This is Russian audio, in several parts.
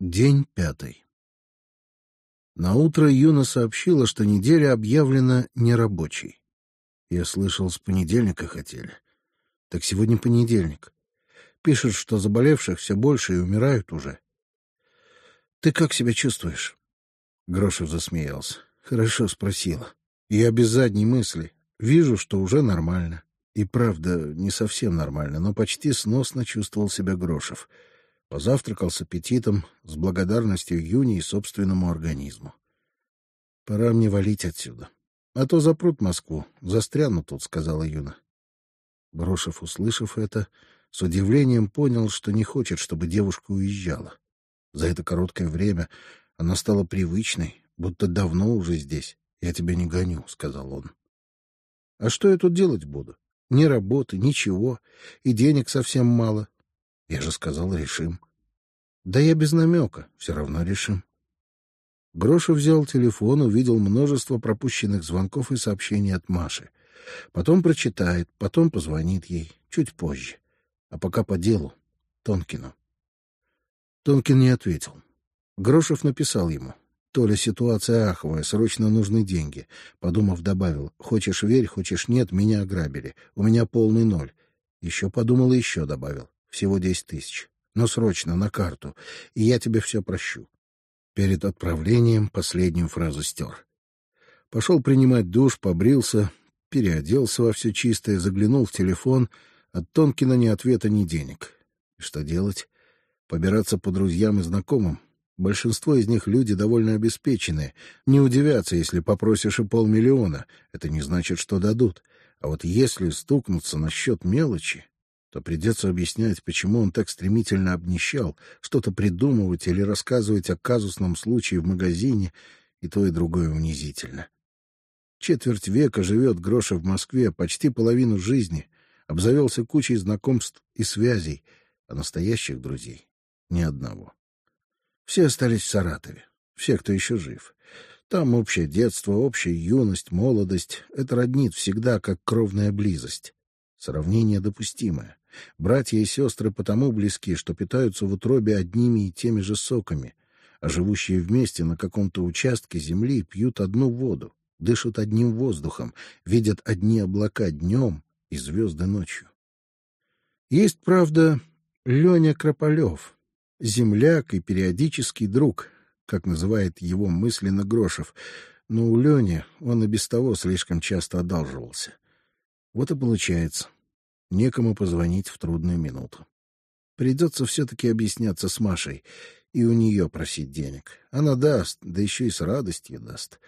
День пятый. На утро Юна сообщила, что неделя объявлена нерабочей. Я слышал, с понедельника хотели. Так сегодня понедельник. Пишут, что заболевших все больше и умирают уже. Ты как себя чувствуешь? Грошев засмеялся. Хорошо спросила. Я без задней мысли. Вижу, что уже нормально. И правда, не совсем нормально, но почти сносно чувствовал себя Грошев — Позавтракал с аппетитом, с благодарностью Юни и собственному организму. Пора мне валить отсюда. А то запрут Москву, застряну тут, — сказала Юна. Брошев, услышав это, с удивлением понял, что не хочет, чтобы девушка уезжала. За это короткое время она стала привычной, будто давно уже здесь. Я тебя не гоню, — сказал он. А что я тут делать буду? Ни работы, ничего, и денег совсем мало. Я же сказал, решим. Да я без намека, все равно решим. Гроша взял телефон, увидел множество пропущенных звонков и сообщений от Маши. Потом прочитает, потом позвонит ей, чуть позже. А пока по делу, Тонкину. Тонкин не ответил. Грошев написал ему. «Толя, ситуация аховая, срочно нужны деньги». Подумав, добавил. «Хочешь верь, хочешь нет, меня ограбили. У меня полный ноль». Еще подумал и еще добавил. Всего десять тысяч. Но срочно, на карту, и я тебе все прощу. Перед отправлением последнюю фразу стер. Пошел принимать душ, побрился, переоделся во все чистое, заглянул в телефон. От Тонкина ни ответа, ни денег. И что делать? Побираться по друзьям и знакомым. Большинство из них люди довольно обеспеченные. Не удивятся, если попросишь и полмиллиона. Это не значит, что дадут. А вот если стукнуться насчет мелочи то придется объяснять, почему он так стремительно обнищал, что-то придумывать или рассказывать о казусном случае в магазине, и то и другое унизительно. Четверть века живет Гроша в Москве, почти половину жизни, обзавелся кучей знакомств и связей, а настоящих друзей — ни одного. Все остались в Саратове, все, кто еще жив. Там общее детство, общая юность, молодость — это роднит всегда, как кровная близость. Сравнение допустимое. Братья и сестры потому близки, что питаются в утробе одними и теми же соками, а живущие вместе на каком-то участке земли пьют одну воду, дышат одним воздухом, видят одни облака днем и звезды ночью. Есть, правда, Леня Крополев, земляк и периодический друг, как называет его мысленно Грошев, но у Лени он и без того слишком часто одалживался. Вот и получается — некому позвонить в трудную минуту. Придется все-таки объясняться с Машей и у нее просить денег. Она даст, да еще и с радостью даст.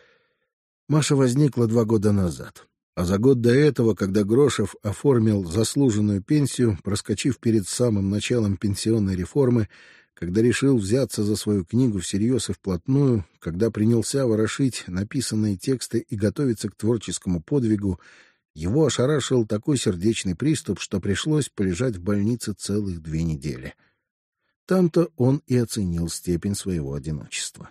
Маша возникла два года назад. А за год до этого, когда Грошев оформил заслуженную пенсию, проскочив перед самым началом пенсионной реформы, когда решил взяться за свою книгу всерьез и вплотную, когда принялся ворошить написанные тексты и готовиться к творческому подвигу, его ошарашил такой сердечный приступ, что пришлось полежать в больнице целых две недели. Там-то он и оценил степень своего одиночества.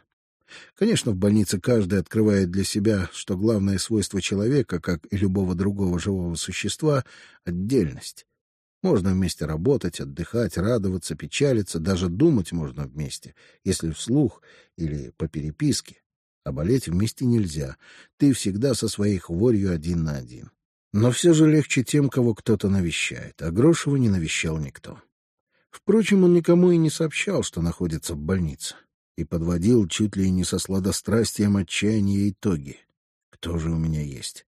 Конечно, в больнице каждый открывает для себя, что главное свойство человека, как и любого другого живого существа — отдельность. Можно вместе работать, отдыхать, радоваться, печалиться, даже думать можно вместе, если вслух или по переписке. А болеть вместе нельзя. Ты всегда со своей хворью один на один. Но все же легче тем, кого кто-то навещает, а Грошева не навещал никто. Впрочем, он никому и не сообщал, что находится в больнице, и подводил чуть ли не со сладострастием отчаяния итоги. Кто же у меня есть?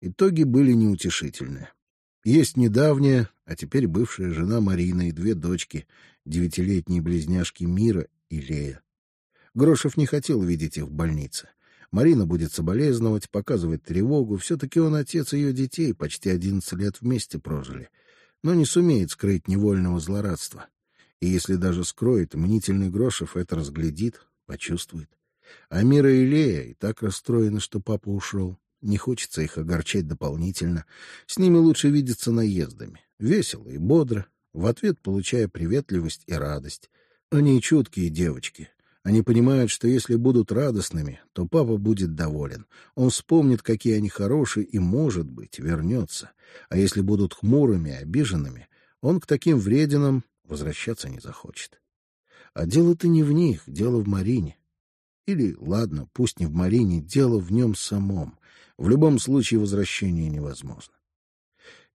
Итоги были неутешительные. Есть недавняя, а теперь бывшая жена Марина и две дочки, девятилетние близняшки Мира и Лея. Грошев не хотел видеть их в больнице. Марина будет соболезновать, показывать тревогу. Все-таки он отец ее детей, почти одиннадцать лет вместе прожили. Но не сумеет скрыть невольного злорадства. И если даже скроет, мнительный Грошев это разглядит, почувствует. А Мира и Лея и так расстроены, что папа ушел. Не хочется их огорчать дополнительно. С ними лучше видеться наездами. Весело и бодро, в ответ получая приветливость и радость. Они чуткие девочки, они понимают, что если будут радостными, то папа будет доволен. Он вспомнит, какие они хорошие, и, может быть, вернется. А если будут хмурыми, обиженными, он к таким врединам возвращаться не захочет. А дело-то не в них, дело в Марине. Или, ладно, пусть не в Марине, дело в нем самом. В любом случае возвращение невозможно.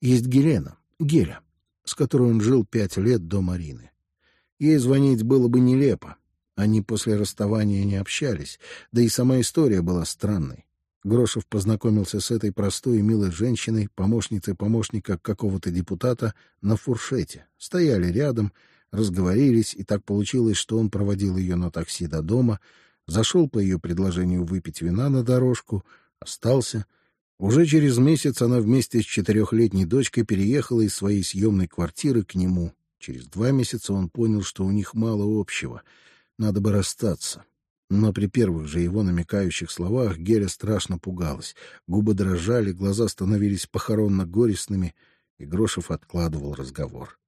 Есть Гелена, Геля, с которой он жил пять лет до Марины. Ей звонить было бы нелепо. Они после расставания не общались, да и сама история была странной. Грошев познакомился с этой простой и милой женщиной, помощницей помощника какого-то депутата, на фуршете. Стояли рядом, разговорились, и так получилось, что он проводил ее на такси до дома, зашел по ее предложению выпить вина на дорожку, остался. Уже через месяц она вместе с четырехлетней дочкой переехала из своей съемной квартиры к нему. Через два месяца он понял, что у них мало общего. Надо бы расстаться. Но при первых же его намекающих словах Геля страшно пугалась. Губы дрожали, глаза становились похоронно-горестными, и Грошев откладывал разговор.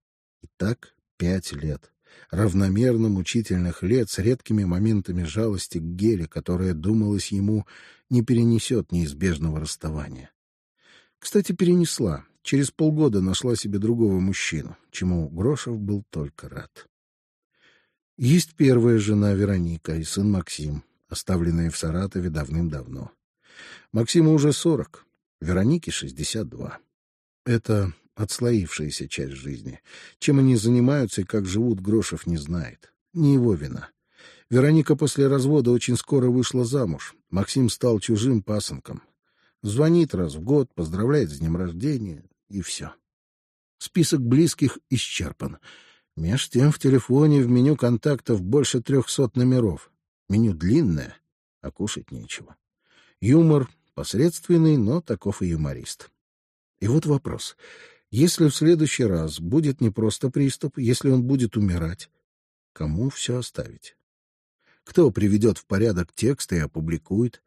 И так пять лет. Равномерно мучительных лет с редкими моментами жалости к Геле, которая, думалось ему, не перенесет неизбежного расставания. Кстати, перенесла. Через полгода нашла себе другого мужчину, чему Грошев был только рад. Есть первая жена Вероника и сын Максим, оставленные в Саратове давным-давно. Максиму уже сорок, Веронике шестьдесят два. Это отслоившаяся часть жизни. Чем они занимаются и как живут, Грошев не знает. Не его вина. Вероника после развода очень скоро вышла замуж. Максим стал чужим пасынком. Звонит раз в год, поздравляет с днем рождения, и все. Список близких исчерпан. Меж тем в телефоне в меню контактов больше трехсот номеров. Меню длинное, а кушать нечего. Юмор посредственный, но таков и юморист. И вот вопрос. Если в следующий раз будет не просто приступ, если он будет умирать, кому все оставить? Кто приведет в порядок текст и опубликует?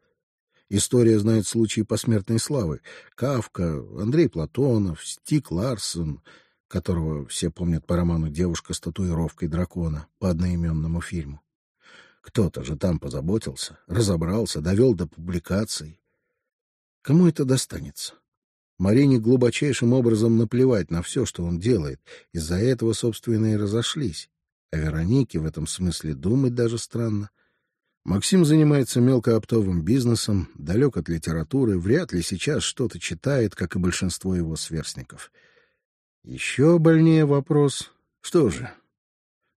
История знает случаи посмертной славы. Кавка, Андрей Платонов, Стик Ларсон — которого все помнят по роману «Девушка с татуировкой дракона» по одноименному фильму. Кто-то же там позаботился, разобрался, довел до публикаций. Кому это достанется? Марине глубочайшим образом наплевать на все, что он делает. Из-за этого, собственно, и разошлись. А Веронике в этом смысле думать даже странно. Максим занимается мелкооптовым бизнесом, далек от литературы, вряд ли сейчас что-то читает, как и большинство его сверстников — еще больнее вопрос. Что же,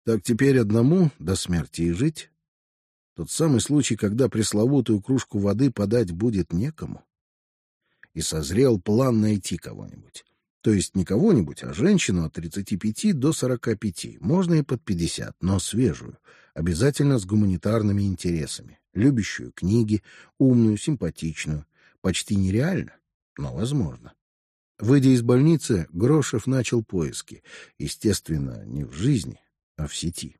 так теперь одному до смерти и жить? Тот самый случай, когда пресловутую кружку воды подать будет некому. И созрел план найти кого-нибудь. То есть не кого-нибудь, а женщину от 35 до 45, можно и под 50, но свежую, обязательно с гуманитарными интересами, любящую книги, умную, симпатичную. Почти нереально, но возможно. Выйдя из больницы, Грошев начал поиски. Естественно, не в жизни, а в сети.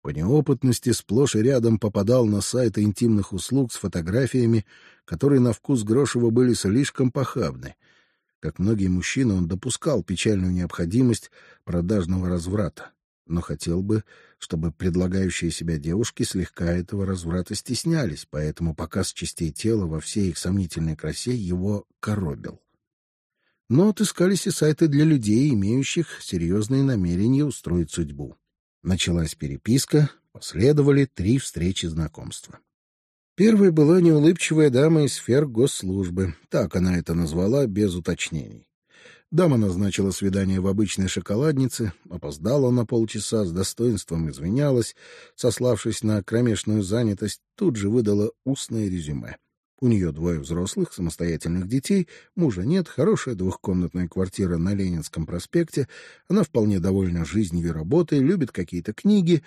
По неопытности сплошь и рядом попадал на сайты интимных услуг с фотографиями, которые на вкус Грошева были слишком похабны. Как многие мужчины, он допускал печальную необходимость продажного разврата, но хотел бы, чтобы предлагающие себя девушки слегка этого разврата стеснялись, поэтому показ частей тела во всей их сомнительной красе его коробил но отыскались и сайты для людей, имеющих серьезные намерения устроить судьбу. Началась переписка, последовали три встречи знакомства. Первой была неулыбчивая дама из сфер госслужбы, так она это назвала без уточнений. Дама назначила свидание в обычной шоколаднице, опоздала на полчаса, с достоинством извинялась, сославшись на кромешную занятость, тут же выдала устное резюме. У нее двое взрослых, самостоятельных детей, мужа нет, хорошая двухкомнатная квартира на Ленинском проспекте, она вполне довольна жизнью и работой, любит какие-то книги.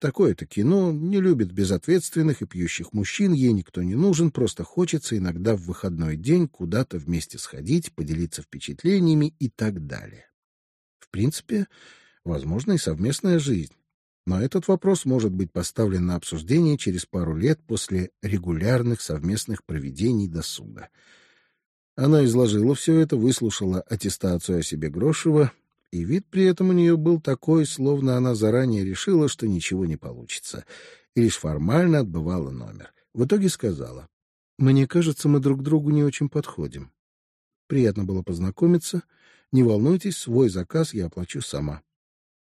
Такое-то кино, не любит безответственных и пьющих мужчин, ей никто не нужен, просто хочется иногда в выходной день куда-то вместе сходить, поделиться впечатлениями и так далее. В принципе, возможно и совместная жизнь. Но этот вопрос может быть поставлен на обсуждение через пару лет после регулярных совместных проведений досуга. Она изложила все это, выслушала аттестацию о себе Грошева, и вид при этом у нее был такой, словно она заранее решила, что ничего не получится, и лишь формально отбывала номер. В итоге сказала, «Мне кажется, мы друг другу не очень подходим. Приятно было познакомиться. Не волнуйтесь, свой заказ я оплачу сама».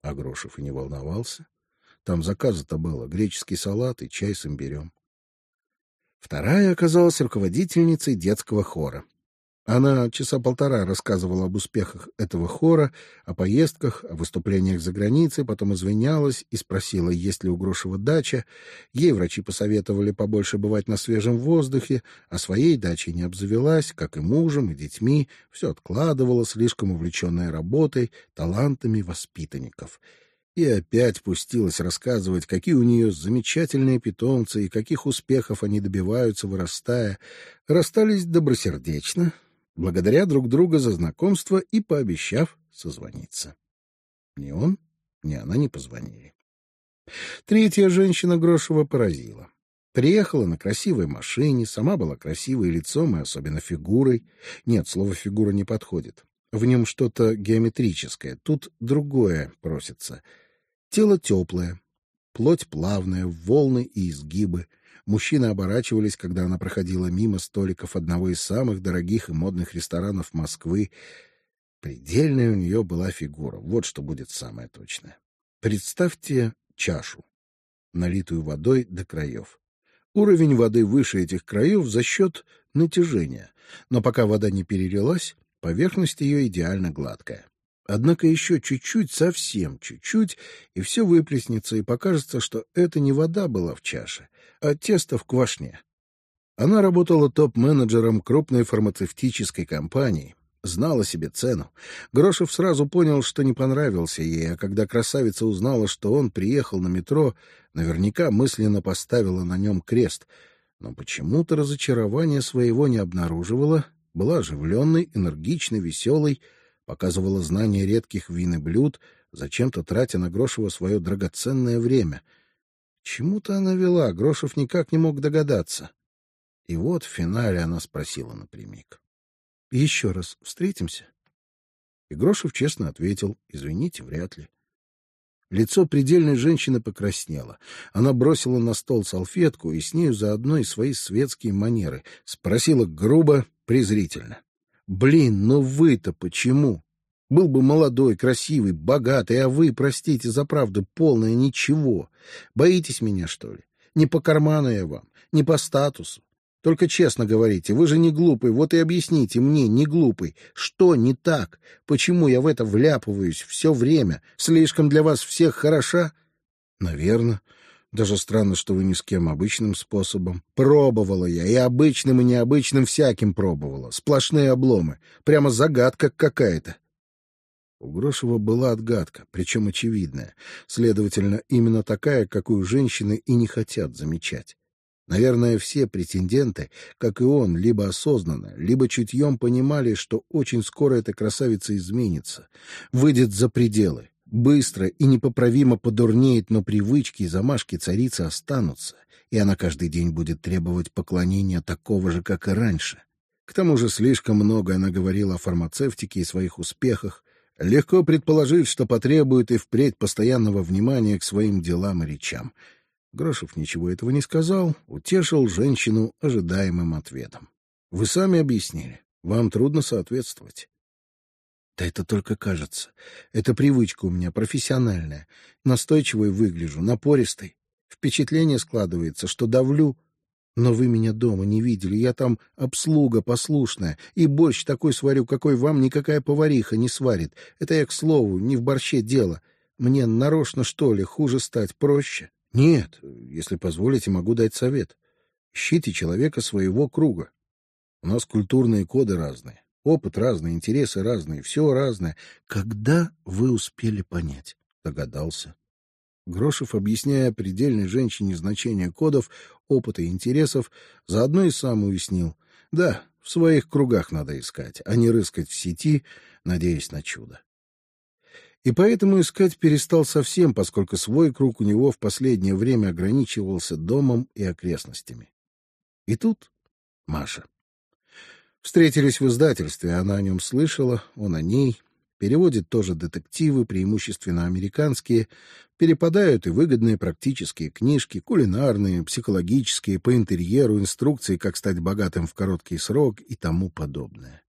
А Грошев и не волновался. Там заказа-то было греческий салат и чай с имбирем. Вторая оказалась руководительницей детского хора. Она часа полтора рассказывала об успехах этого хора, о поездках, о выступлениях за границей, потом извинялась и спросила, есть ли у Грошева дача. Ей врачи посоветовали побольше бывать на свежем воздухе, а своей дачей не обзавелась, как и мужем, и детьми, все откладывала, слишком увлеченная работой, талантами воспитанников. И опять пустилась рассказывать, какие у нее замечательные питомцы и каких успехов они добиваются, вырастая. Расстались добросердечно, благодаря друг друга за знакомство и пообещав созвониться. Ни он, ни она не позвонили. Третья женщина Грошева поразила. Приехала на красивой машине, сама была красивой лицом и особенно фигурой. Нет, слово «фигура» не подходит. В нем что-то геометрическое, тут другое просится. Тело теплое, плоть плавная, волны и изгибы — Мужчины оборачивались, когда она проходила мимо столиков одного из самых дорогих и модных ресторанов Москвы. Предельная у нее была фигура. Вот что будет самое точное. Представьте чашу, налитую водой до краев. Уровень воды выше этих краев за счет натяжения, но пока вода не перелилась, поверхность ее идеально гладкая. Однако еще чуть-чуть, совсем чуть-чуть, и все выплеснется, и покажется, что это не вода была в чаше, а тесто в квашне. Она работала топ-менеджером крупной фармацевтической компании, знала себе цену. Грошев сразу понял, что не понравился ей, а когда красавица узнала, что он приехал на метро, наверняка мысленно поставила на нем крест. Но почему-то разочарование своего не обнаруживала, была оживленной, энергичной, веселой, показывала знание редких вин и блюд, зачем-то тратя на Грошева свое драгоценное время. Чему-то она вела, Грошев никак не мог догадаться. И вот в финале она спросила напрямик. — Еще раз встретимся? И Грошев честно ответил, — Извините, вряд ли. Лицо предельной женщины покраснело. Она бросила на стол салфетку и с нею заодно и свои светские манеры. Спросила грубо, презрительно. Блин, но вы-то почему? Был бы молодой, красивый, богатый, а вы, простите за правду, полное ничего. Боитесь меня, что ли? Не по карману я вам, не по статусу. Только честно говорите, вы же не глупый, вот и объясните мне, не глупый, что не так? Почему я в это вляпываюсь все время? Слишком для вас всех хороша? Наверное. Даже странно, что вы ни с кем обычным способом. Пробовала я, и обычным, и необычным всяким пробовала. Сплошные обломы. Прямо загадка какая-то. У Грошева была отгадка, причем очевидная. Следовательно, именно такая, какую женщины и не хотят замечать. Наверное, все претенденты, как и он, либо осознанно, либо чутьем понимали, что очень скоро эта красавица изменится, выйдет за пределы, быстро и непоправимо подурнеет, но привычки и замашки царицы останутся, и она каждый день будет требовать поклонения такого же, как и раньше. К тому же слишком много она говорила о фармацевтике и своих успехах, легко предположить, что потребует и впредь постоянного внимания к своим делам и речам. Грошев ничего этого не сказал, утешил женщину ожидаемым ответом. — Вы сами объяснили. Вам трудно соответствовать. Да это только кажется. Это привычка у меня профессиональная. Настойчивой выгляжу, напористой. Впечатление складывается, что давлю. Но вы меня дома не видели. Я там обслуга послушная. И борщ такой сварю, какой вам никакая повариха не сварит. Это я, к слову, не в борще дело. Мне нарочно, что ли, хуже стать, проще? Нет, если позволите, могу дать совет. Ищите человека своего круга. У нас культурные коды разные. Опыт разный, интересы разные, все разное. Когда вы успели понять? Догадался. Грошев, объясняя предельной женщине значение кодов, опыта и интересов, заодно и сам уяснил. Да, в своих кругах надо искать, а не рыскать в сети, надеясь на чудо. И поэтому искать перестал совсем, поскольку свой круг у него в последнее время ограничивался домом и окрестностями. И тут Маша. Встретились в издательстве, она о нем слышала, он о ней. Переводит тоже детективы, преимущественно американские. Перепадают и выгодные практические книжки, кулинарные, психологические, по интерьеру, инструкции, как стать богатым в короткий срок и тому подобное.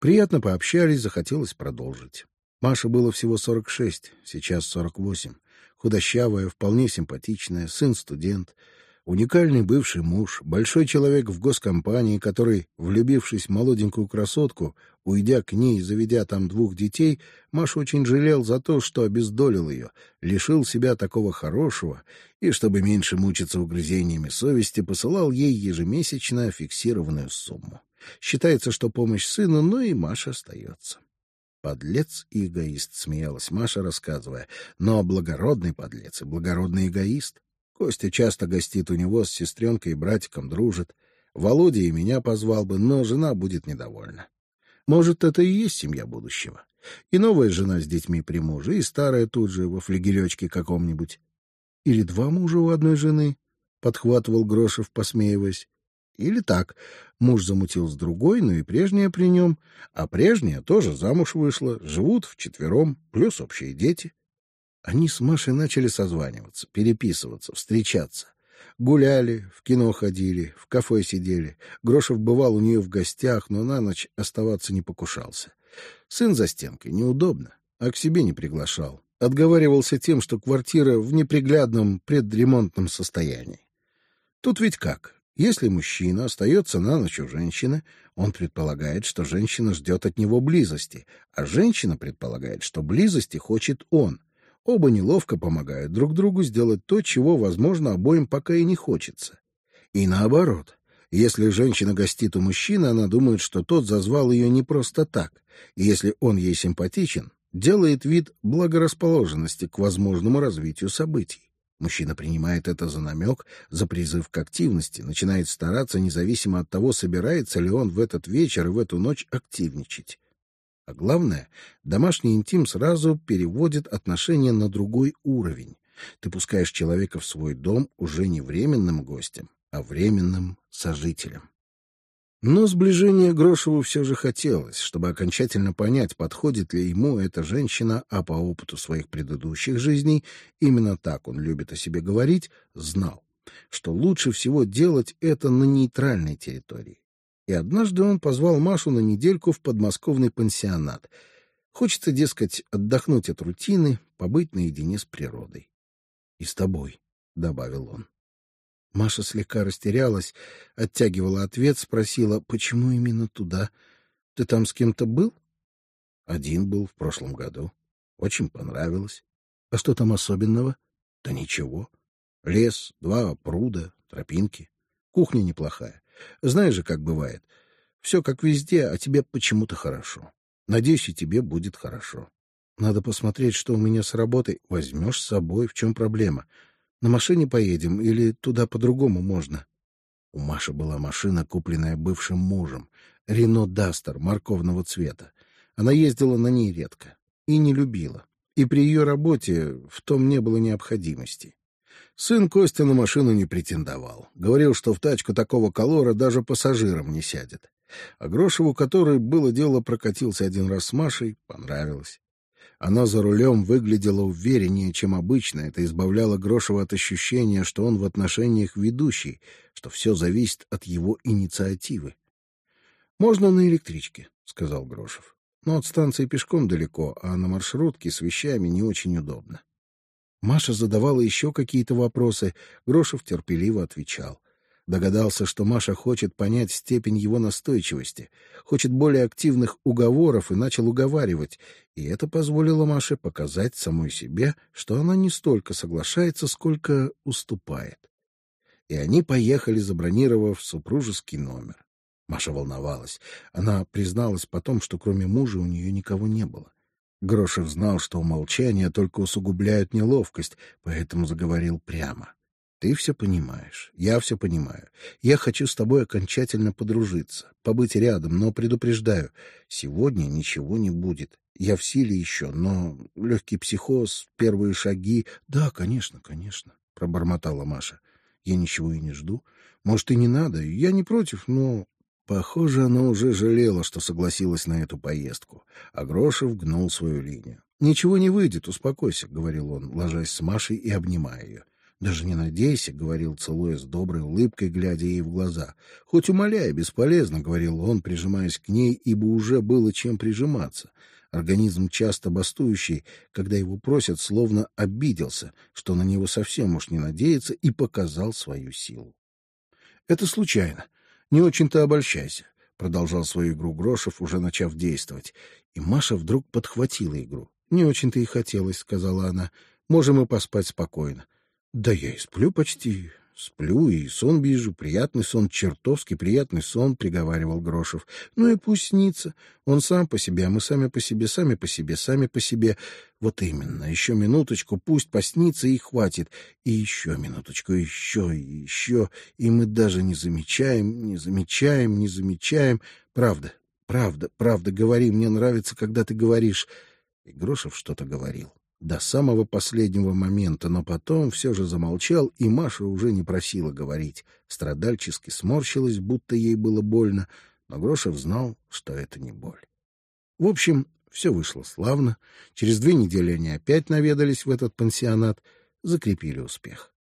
Приятно пообщались, захотелось продолжить. Маше было всего сорок шесть, сейчас сорок восемь. Худощавая, вполне симпатичная, сын студент — Уникальный бывший муж, большой человек в госкомпании, который, влюбившись в молоденькую красотку, уйдя к ней и заведя там двух детей, Маш очень жалел за то, что обездолил ее, лишил себя такого хорошего и, чтобы меньше мучиться угрызениями совести, посылал ей ежемесячно фиксированную сумму. Считается, что помощь сыну, но и Маша остается. Подлец и эгоист, смеялась Маша, рассказывая. Но благородный подлец и благородный эгоист. Костя часто гостит у него с сестренкой и братиком, дружит. Володя и меня позвал бы, но жена будет недовольна. Может, это и есть семья будущего. И новая жена с детьми при муже, и старая тут же, во флегелечке каком-нибудь. Или два мужа у одной жены, — подхватывал Грошев, посмеиваясь. Или так, муж замутил с другой, но и прежняя при нем, а прежняя тоже замуж вышла, живут вчетвером, плюс общие дети. Они с Машей начали созваниваться, переписываться, встречаться. Гуляли, в кино ходили, в кафе сидели. Грошев бывал у нее в гостях, но на ночь оставаться не покушался. Сын за стенкой, неудобно, а к себе не приглашал. Отговаривался тем, что квартира в неприглядном предремонтном состоянии. Тут ведь как? Если мужчина остается на ночь у женщины, он предполагает, что женщина ждет от него близости, а женщина предполагает, что близости хочет он. Оба неловко помогают друг другу сделать то, чего, возможно, обоим пока и не хочется. И наоборот. Если женщина гостит у мужчины, она думает, что тот зазвал ее не просто так, и если он ей симпатичен, делает вид благорасположенности к возможному развитию событий. Мужчина принимает это за намек, за призыв к активности, начинает стараться, независимо от того, собирается ли он в этот вечер и в эту ночь активничать. А главное, домашний интим сразу переводит отношения на другой уровень. Ты пускаешь человека в свой дом уже не временным гостем, а временным сожителем. Но сближение Грошеву все же хотелось, чтобы окончательно понять, подходит ли ему эта женщина, а по опыту своих предыдущих жизней, именно так он любит о себе говорить, знал, что лучше всего делать это на нейтральной территории, и однажды он позвал Машу на недельку в подмосковный пансионат. Хочется, дескать, отдохнуть от рутины, побыть наедине с природой. — И с тобой, — добавил он. Маша слегка растерялась, оттягивала ответ, спросила, почему именно туда? Ты там с кем-то был? Один был в прошлом году. Очень понравилось. А что там особенного? Да ничего. Лес, два пруда, тропинки. Кухня неплохая. Знаешь же, как бывает. Все как везде, а тебе почему-то хорошо. Надеюсь, и тебе будет хорошо. Надо посмотреть, что у меня с работой. Возьмешь с собой, в чем проблема? На машине поедем или туда по-другому можно? У Маши была машина, купленная бывшим мужем. Рено Дастер морковного цвета. Она ездила на ней редко и не любила. И при ее работе в том не было необходимости. Сын Костя на машину не претендовал. Говорил, что в тачку такого колора даже пассажирам не сядет. А Грошеву, который, было дело, прокатился один раз с Машей, понравилось. Она за рулем выглядела увереннее, чем обычно. Это избавляло Грошева от ощущения, что он в отношениях ведущий, что все зависит от его инициативы. «Можно на электричке», — сказал Грошев. «Но от станции пешком далеко, а на маршрутке с вещами не очень удобно». Маша задавала еще какие-то вопросы, Грошев терпеливо отвечал. Догадался, что Маша хочет понять степень его настойчивости, хочет более активных уговоров и начал уговаривать, и это позволило Маше показать самой себе, что она не столько соглашается, сколько уступает. И они поехали, забронировав супружеский номер. Маша волновалась. Она призналась потом, что кроме мужа у нее никого не было. Грошев знал, что умолчания только усугубляют неловкость, поэтому заговорил прямо. Ты все понимаешь, я все понимаю. Я хочу с тобой окончательно подружиться, побыть рядом, но предупреждаю, сегодня ничего не будет. Я в силе еще, но легкий психоз, первые шаги... Да, конечно, конечно, пробормотала Маша. Я ничего и не жду. Может, и не надо, я не против, но Похоже, она уже жалела, что согласилась на эту поездку, а Грошев гнул свою линию. «Ничего не выйдет, успокойся», — говорил он, ложась с Машей и обнимая ее. «Даже не надейся», — говорил, целуя с доброй улыбкой, глядя ей в глаза. «Хоть умоляя, бесполезно», — говорил он, прижимаясь к ней, ибо уже было чем прижиматься. Организм, часто бастующий, когда его просят, словно обиделся, что на него совсем уж не надеется, и показал свою силу. Это случайно. Не очень-то обольщайся, продолжал свою игру Грошев, уже начав действовать. И Маша вдруг подхватила игру. Не очень-то и хотелось, сказала она. Можем и поспать спокойно. Да я и сплю почти. Сплю и сон вижу, приятный сон, чертовски приятный сон, приговаривал Грошев. Ну и пусть снится. Он сам по себе, а мы сами по себе, сами по себе, сами по себе. Вот именно. Еще минуточку, пусть поснится и хватит. И еще минуточку, еще еще. И мы даже не замечаем, не замечаем, не замечаем. Правда, правда, правда, говори. Мне нравится, когда ты говоришь. И Грошев что-то говорил до самого последнего момента, но потом все же замолчал, и Маша уже не просила говорить. Страдальчески сморщилась, будто ей было больно, но Грошев знал, что это не боль. В общем, все вышло славно. Через две недели они опять наведались в этот пансионат, закрепили успех.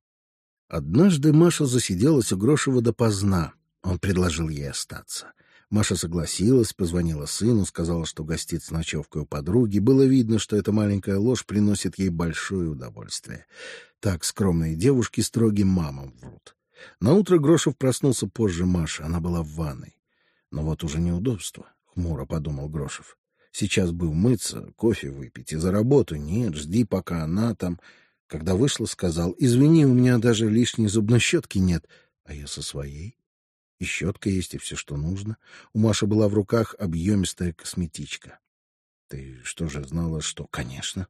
Однажды Маша засиделась у Грошева допоздна. Он предложил ей остаться. Маша согласилась, позвонила сыну, сказала, что гостит с ночевкой у подруги. Было видно, что эта маленькая ложь приносит ей большое удовольствие. Так скромные девушки строгим мамам врут. На утро Грошев проснулся позже Маши, она была в ванной. Но вот уже неудобство, хмуро подумал Грошев. Сейчас бы умыться, кофе выпить и за работу. Нет, жди, пока она там. Когда вышла, сказал: "Извини, у меня даже лишней зубной щетки нет, а я со своей". И щетка есть, и все, что нужно. У Маши была в руках объемистая косметичка. Ты что же знала, что? Конечно.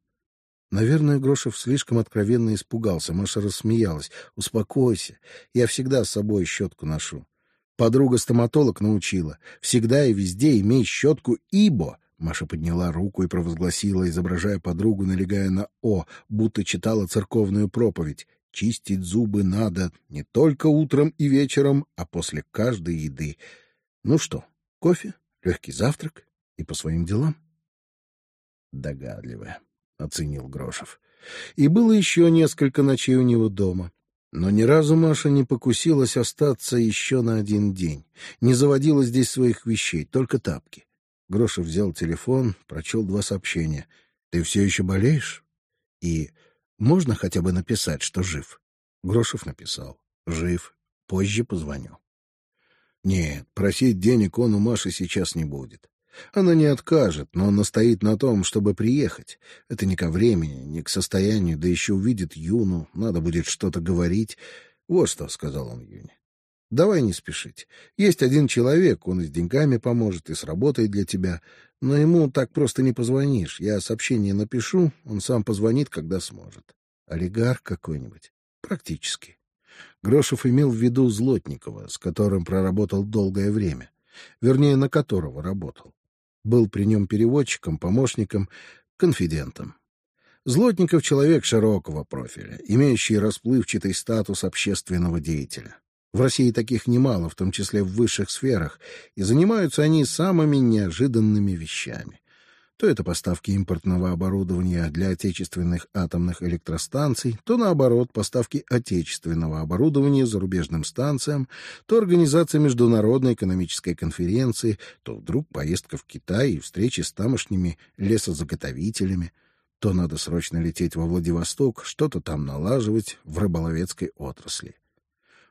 Наверное, Грошев слишком откровенно испугался. Маша рассмеялась. Успокойся. Я всегда с собой щетку ношу. Подруга-стоматолог научила. Всегда и везде имей щетку, ибо... Маша подняла руку и провозгласила, изображая подругу, налегая на «о», будто читала церковную проповедь. Чистить зубы надо не только утром и вечером, а после каждой еды. Ну что, кофе, легкий завтрак и по своим делам? Догадливая, оценил Грошев. И было еще несколько ночей у него дома. Но ни разу Маша не покусилась остаться еще на один день. Не заводила здесь своих вещей, только тапки. Грошев взял телефон, прочел два сообщения. «Ты все еще болеешь?» И можно хотя бы написать, что жив? Грошев написал. Жив. Позже позвоню. Нет, просить денег он у Маши сейчас не будет. Она не откажет, но настоит на том, чтобы приехать. Это не ко времени, не к состоянию, да еще увидит Юну, надо будет что-то говорить. Вот что, — сказал он Юне. Давай не спешить. Есть один человек, он и с деньгами поможет, и сработает для тебя. Но ему так просто не позвонишь. Я сообщение напишу, он сам позвонит, когда сможет. Олигарх какой-нибудь. Практически. Грошев имел в виду Злотникова, с которым проработал долгое время. Вернее, на которого работал. Был при нем переводчиком, помощником, конфидентом. Злотников — человек широкого профиля, имеющий расплывчатый статус общественного деятеля. В России таких немало, в том числе в высших сферах, и занимаются они самыми неожиданными вещами. То это поставки импортного оборудования для отечественных атомных электростанций, то наоборот поставки отечественного оборудования зарубежным станциям, то организация международной экономической конференции, то вдруг поездка в Китай и встречи с тамошними лесозаготовителями, то надо срочно лететь во Владивосток, что-то там налаживать в рыболовецкой отрасли.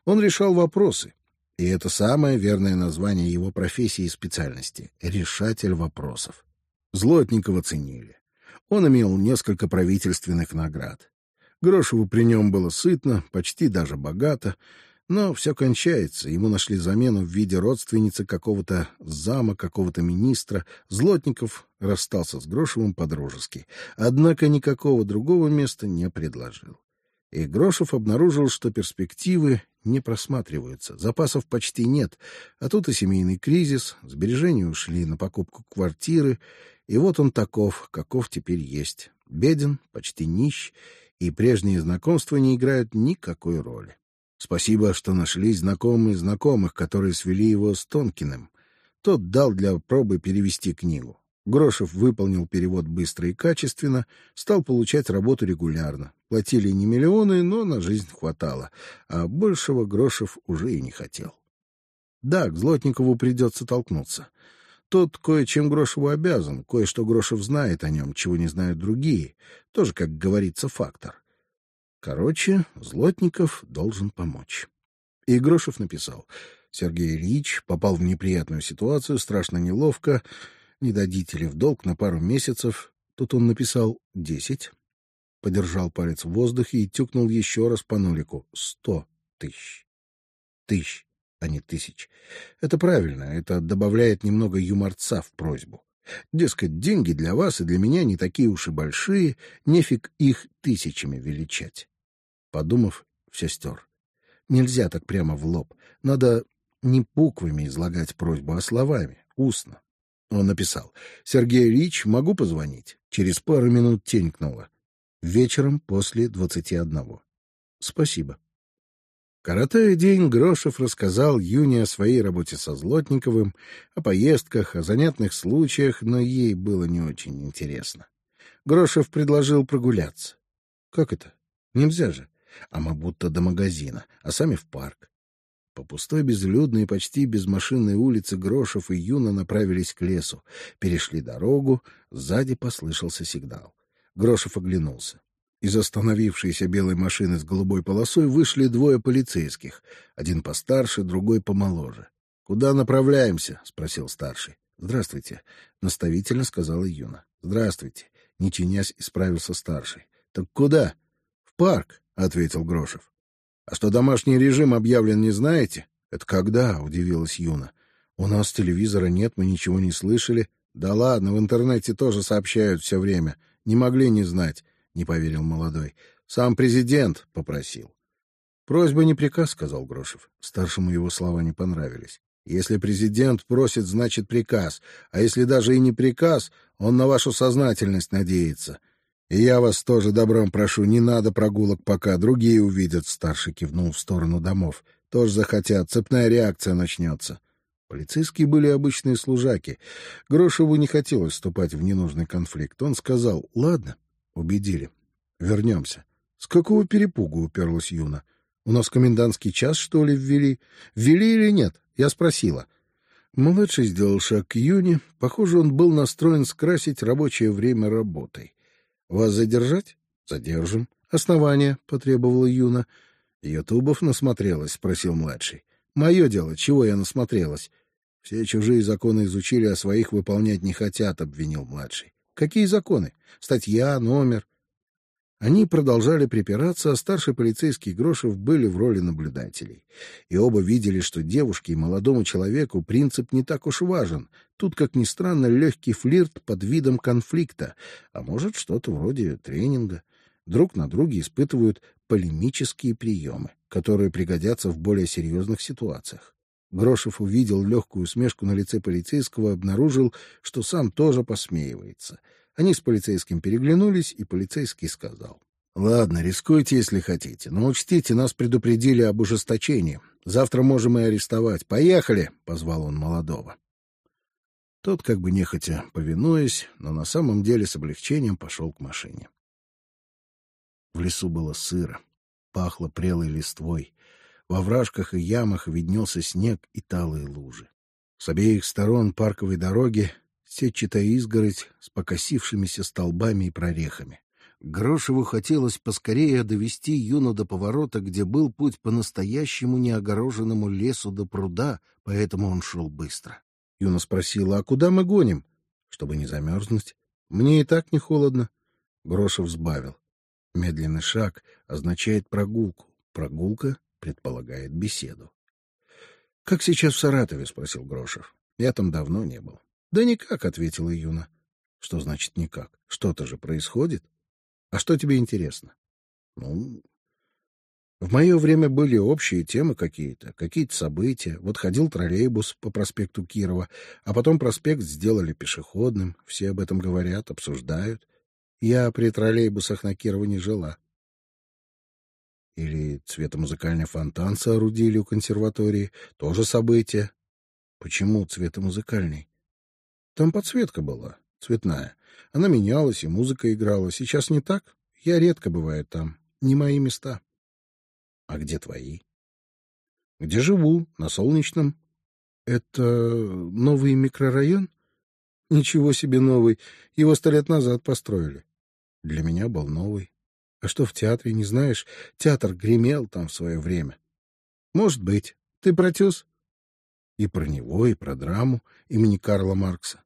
Он решал вопросы, и это самое верное название его профессии и специальности — решатель вопросов. Злотникова ценили. Он имел несколько правительственных наград. Грошеву при нем было сытно, почти даже богато, но все кончается. Ему нашли замену в виде родственницы какого-то зама, какого-то министра. Злотников расстался с Грошевым по-дружески, однако никакого другого места не предложил. И Грошев обнаружил, что перспективы не просматриваются, запасов почти нет, а тут и семейный кризис, сбережения ушли на покупку квартиры, и вот он таков, каков теперь есть. Беден, почти нищ, и прежние знакомства не играют никакой роли. Спасибо, что нашлись знакомые знакомых, которые свели его с Тонкиным. Тот дал для пробы перевести книгу. Грошев выполнил перевод быстро и качественно, стал получать работу регулярно. Платили не миллионы, но на жизнь хватало, а большего Грошев уже и не хотел. Да, к Злотникову придется толкнуться. Тот кое-чем Грошеву обязан, кое-что Грошев знает о нем, чего не знают другие. Тоже, как говорится, фактор. Короче, Злотников должен помочь. И Грошев написал. Сергей Ильич попал в неприятную ситуацию, страшно неловко. Не дадите ли в долг на пару месяцев? Тут он написал «десять». Подержал палец в воздухе и тюкнул еще раз по нолику. «Сто тысяч». Тысяч, а не тысяч. Это правильно, это добавляет немного юморца в просьбу. Дескать, деньги для вас и для меня не такие уж и большие, нефиг их тысячами величать. Подумав, все стер. Нельзя так прямо в лоб. Надо не буквами излагать просьбу, а словами, устно. Он написал. «Сергей Ильич, могу позвонить?» Через пару минут тенькнуло. Вечером после двадцати одного. «Спасибо». Коротая день, Грошев рассказал Юне о своей работе со Злотниковым, о поездках, о занятных случаях, но ей было не очень интересно. Грошев предложил прогуляться. «Как это? Нельзя же. А мы будто до магазина, а сами в парк. По пустой, безлюдной и почти безмашинной улице Грошев и Юна направились к лесу, перешли дорогу, сзади послышался сигнал. Грошев оглянулся. Из остановившейся белой машины с голубой полосой вышли двое полицейских, один постарше, другой помоложе. — Куда направляемся? — спросил старший. — Здравствуйте, — наставительно сказала Юна. — Здравствуйте, — не чинясь, исправился старший. — Так куда? — В парк, — ответил Грошев. А что домашний режим объявлен, не знаете? Это когда? удивилась Юна. У нас телевизора нет, мы ничего не слышали. Да ладно, в интернете тоже сообщают все время. Не могли не знать, не поверил молодой. Сам президент попросил. Просьба не приказ, сказал Грошев. Старшему его слова не понравились. Если президент просит, значит приказ, а если даже и не приказ, он на вашу сознательность надеется. И я вас тоже добром прошу, не надо прогулок пока, другие увидят, — старший кивнул в сторону домов. Тоже захотят, цепная реакция начнется. Полицейские были обычные служаки. Грошеву не хотелось вступать в ненужный конфликт. Он сказал, ладно, убедили. Вернемся. С какого перепугу уперлась Юна? У нас комендантский час, что ли, ввели? Ввели или нет? Я спросила. Младший сделал шаг к Юне. Похоже, он был настроен скрасить рабочее время работой. Вас задержать? Задержим. Основание, потребовала Юна. Ютубов насмотрелась, спросил младший. Мое дело, чего я насмотрелась? Все чужие законы изучили, а своих выполнять не хотят, обвинил младший. Какие законы? Статья, номер. Они продолжали припираться, а старший полицейский Грошев были в роли наблюдателей. И оба видели, что девушке и молодому человеку принцип не так уж важен. Тут, как ни странно, легкий флирт под видом конфликта, а может, что-то вроде тренинга. Друг на друге испытывают полемические приемы, которые пригодятся в более серьезных ситуациях. Грошев увидел легкую усмешку на лице полицейского и обнаружил, что сам тоже посмеивается — они с полицейским переглянулись, и полицейский сказал. — Ладно, рискуйте, если хотите, но учтите, нас предупредили об ужесточении. Завтра можем и арестовать. Поехали! — позвал он молодого. Тот, как бы нехотя повинуясь, но на самом деле с облегчением пошел к машине. В лесу было сыро, пахло прелой листвой. Во вражках и ямах виднелся снег и талые лужи. С обеих сторон парковой дороги сетчатая изгородь с покосившимися столбами и прорехами. Грошеву хотелось поскорее довести Юну до поворота, где был путь по настоящему неогороженному лесу до пруда, поэтому он шел быстро. Юна спросила, а куда мы гоним? Чтобы не замерзнуть. Мне и так не холодно. Грошев сбавил. Медленный шаг означает прогулку. Прогулка предполагает беседу. — Как сейчас в Саратове? — спросил Грошев. — Я там давно не был. Да никак, ответила Юна. Что значит никак? Что-то же происходит. А что тебе интересно? Ну, в мое время были общие темы какие-то, какие-то события. Вот ходил троллейбус по проспекту Кирова, а потом проспект сделали пешеходным. Все об этом говорят, обсуждают. Я при троллейбусах на Кирова не жила. Или цветомузыкальный фонтан соорудили у консерватории. Тоже событие. Почему цветомузыкальный? Там подсветка была, цветная. Она менялась, и музыка играла. Сейчас не так. Я редко бываю там. Не мои места. А где твои? Где живу? На Солнечном. Это новый микрорайон? Ничего себе новый. Его сто лет назад построили. Для меня был новый. А что в театре, не знаешь? Театр гремел там в свое время. Может быть. Ты протюз? И про него, и про драму имени Карла Маркса.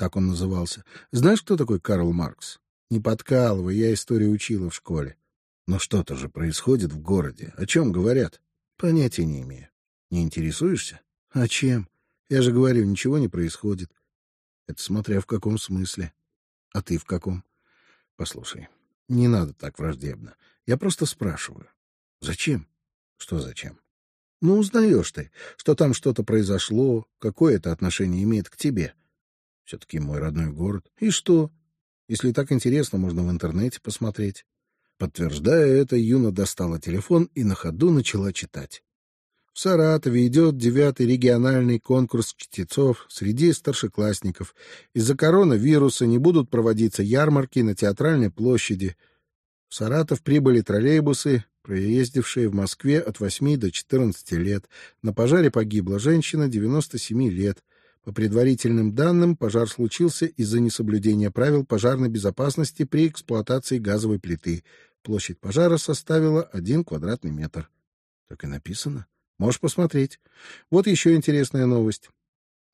Так он назывался. Знаешь, кто такой Карл Маркс? Не подкалывай, я историю учила в школе. Но что-то же происходит в городе. О чем говорят? Понятия не имею. Не интересуешься? А чем? Я же говорю, ничего не происходит. Это смотря в каком смысле. А ты в каком? Послушай, не надо так враждебно. Я просто спрашиваю. Зачем? Что зачем? Ну, узнаешь ты, что там что-то произошло, какое это отношение имеет к тебе. Все-таки мой родной город. И что? Если так интересно, можно в интернете посмотреть. Подтверждая это, Юна достала телефон и на ходу начала читать. В Саратове идет девятый региональный конкурс чтецов среди старшеклассников. Из-за коронавируса не будут проводиться ярмарки на театральной площади. В Саратов прибыли троллейбусы, проездившие в Москве от 8 до 14 лет. На пожаре погибла женщина 97 лет. По предварительным данным, пожар случился из-за несоблюдения правил пожарной безопасности при эксплуатации газовой плиты. Площадь пожара составила один квадратный метр. Так и написано. Можешь посмотреть. Вот еще интересная новость.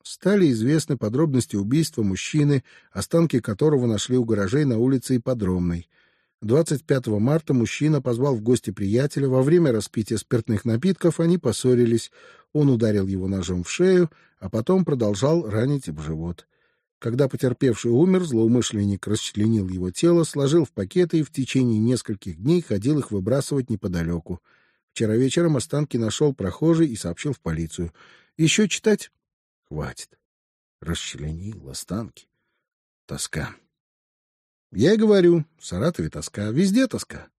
Стали известны подробности убийства мужчины, останки которого нашли у гаражей на улице Ипподромной. 25 марта мужчина позвал в гости приятеля. Во время распития спиртных напитков они поссорились. Он ударил его ножом в шею, а потом продолжал ранить в живот. Когда потерпевший умер, злоумышленник расчленил его тело, сложил в пакеты и в течение нескольких дней ходил их выбрасывать неподалеку. Вчера вечером останки нашел прохожий и сообщил в полицию. Еще читать? Хватит. Расчленил останки. Тоска. Я и говорю, в Саратове тоска, везде тоска.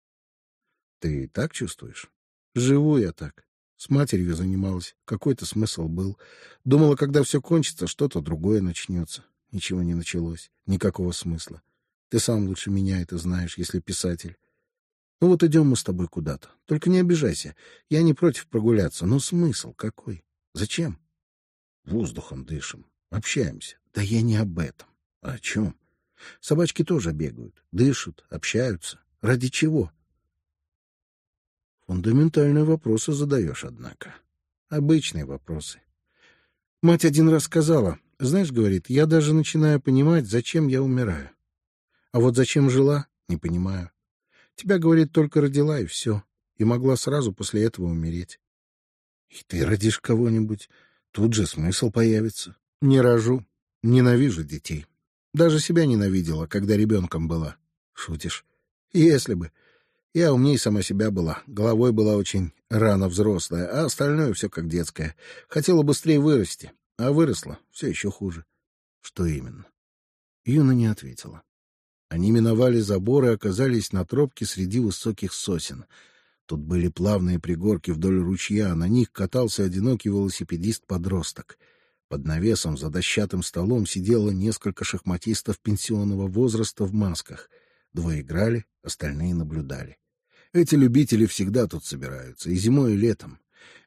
Ты так чувствуешь? Живу я так. С матерью занималась, какой-то смысл был. Думала, когда все кончится, что-то другое начнется. Ничего не началось, никакого смысла. Ты сам лучше меня это знаешь, если писатель. Ну вот идем мы с тобой куда-то. Только не обижайся. Я не против прогуляться, но смысл какой? Зачем? Воздухом дышим, общаемся. Да я не об этом. А о чем? Собачки тоже бегают, дышат, общаются. Ради чего? Фундаментальные вопросы задаешь, однако. Обычные вопросы. Мать один раз сказала, знаешь, говорит, я даже начинаю понимать, зачем я умираю. А вот зачем жила, не понимаю. Тебя, говорит, только родила, и все. И могла сразу после этого умереть. И ты родишь кого-нибудь, тут же смысл появится. Не рожу. Ненавижу детей. Даже себя ненавидела, когда ребенком была. Шутишь? Если бы. Я умней сама себя была. Головой была очень рано взрослая, а остальное все как детское. Хотела быстрее вырасти, а выросла все еще хуже. Что именно? Юна не ответила. Они миновали забор и оказались на тропке среди высоких сосен. Тут были плавные пригорки вдоль ручья, на них катался одинокий велосипедист-подросток — под навесом за дощатым столом сидело несколько шахматистов пенсионного возраста в масках. Двое играли, остальные наблюдали. Эти любители всегда тут собираются, и зимой, и летом.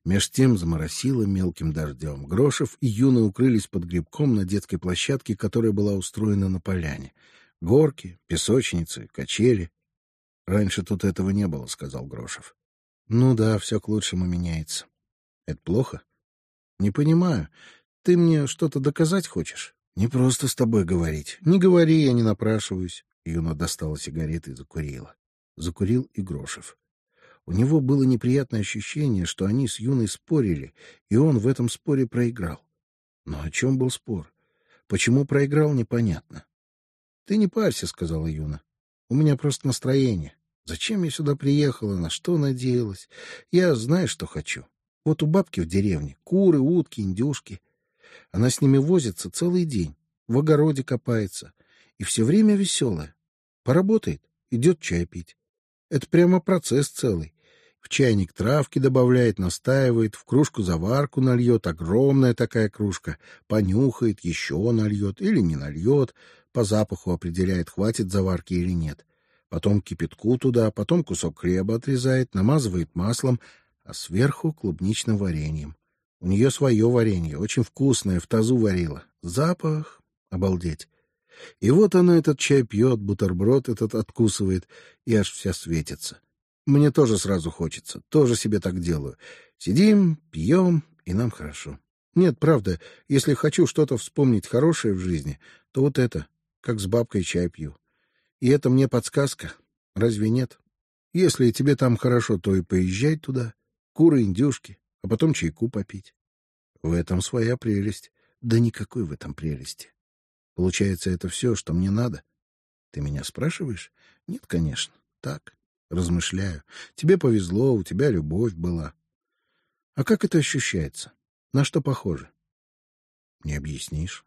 Меж тем заморосило мелким дождем. Грошев и Юна укрылись под грибком на детской площадке, которая была устроена на поляне. Горки, песочницы, качели. — Раньше тут этого не было, — сказал Грошев. — Ну да, все к лучшему меняется. — Это плохо? — Не понимаю. Ты мне что-то доказать хочешь? Не просто с тобой говорить. Не говори, я не напрашиваюсь. Юна достала сигареты и закурила. Закурил и Грошев. У него было неприятное ощущение, что они с Юной спорили, и он в этом споре проиграл. Но о чем был спор? Почему проиграл, непонятно. — Ты не парься, — сказала Юна. — У меня просто настроение. Зачем я сюда приехала, на что надеялась? Я знаю, что хочу. Вот у бабки в деревне куры, утки, индюшки. Она с ними возится целый день, в огороде копается, и все время веселая. Поработает, идет чай пить. Это прямо процесс целый. В чайник травки добавляет, настаивает, в кружку заварку нальет, огромная такая кружка, понюхает, еще нальет или не нальет, по запаху определяет, хватит заварки или нет. Потом кипятку туда, потом кусок хлеба отрезает, намазывает маслом, а сверху клубничным вареньем. У нее свое варенье, очень вкусное, в тазу варила. Запах Обалдеть. И вот она этот чай пьет, бутерброд этот откусывает, и аж вся светится. Мне тоже сразу хочется, тоже себе так делаю. Сидим, пьем, и нам хорошо. Нет, правда, если хочу что-то вспомнить хорошее в жизни, то вот это, как с бабкой чай пью. И это мне подсказка. Разве нет? Если тебе там хорошо, то и поезжай туда. Куры, индюшки, а потом чайку попить. В этом своя прелесть. Да никакой в этом прелести. Получается, это все, что мне надо? Ты меня спрашиваешь? Нет, конечно. Так, размышляю. Тебе повезло, у тебя любовь была. А как это ощущается? На что похоже? Не объяснишь.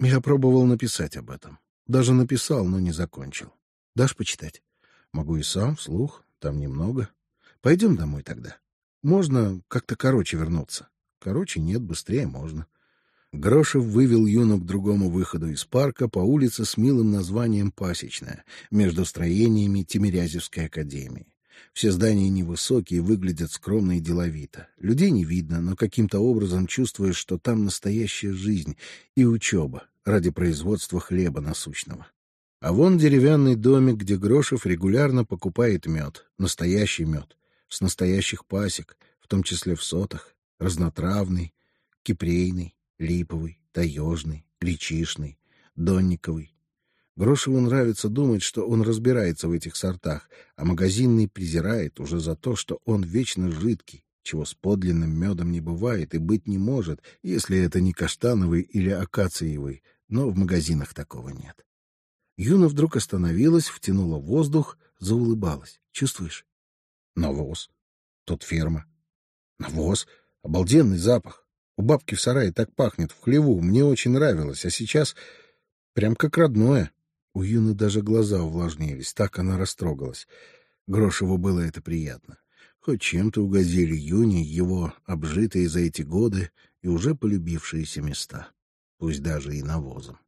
Я пробовал написать об этом. Даже написал, но не закончил. Дашь почитать? Могу и сам, вслух. Там немного. Пойдем домой тогда. Можно как-то короче вернуться. Короче нет, быстрее можно. Грошев вывел Юну к другому выходу из парка по улице с милым названием Пасечная, между строениями Тимирязевской академии. Все здания невысокие, выглядят скромно и деловито. Людей не видно, но каким-то образом чувствуешь, что там настоящая жизнь и учеба ради производства хлеба насущного. А вон деревянный домик, где Грошев регулярно покупает мед, настоящий мед, с настоящих пасек, в том числе в сотах, разнотравный, кипрейный, липовый, таежный, гречишный, донниковый. Грошеву нравится думать, что он разбирается в этих сортах, а магазинный презирает уже за то, что он вечно жидкий, чего с подлинным медом не бывает и быть не может, если это не каштановый или акациевый, но в магазинах такого нет. Юна вдруг остановилась, втянула воздух, заулыбалась. Чувствуешь? Навоз. Тут ферма. Навоз. Обалденный запах. У бабки в сарае так пахнет, в хлеву. Мне очень нравилось, а сейчас прям как родное. У Юны даже глаза увлажнились, так она растрогалась. Грошеву было это приятно. Хоть чем-то угодили Юне его обжитые за эти годы и уже полюбившиеся места, пусть даже и навозом.